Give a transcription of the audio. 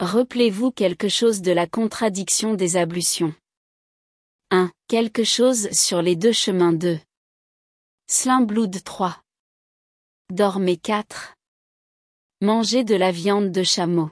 Rappelez-vous quelque chose de la contradiction des ablutions. 1. Quelque chose sur les deux chemins 2. Slimblood 3. Dormez 4. Manger de la viande de chameau.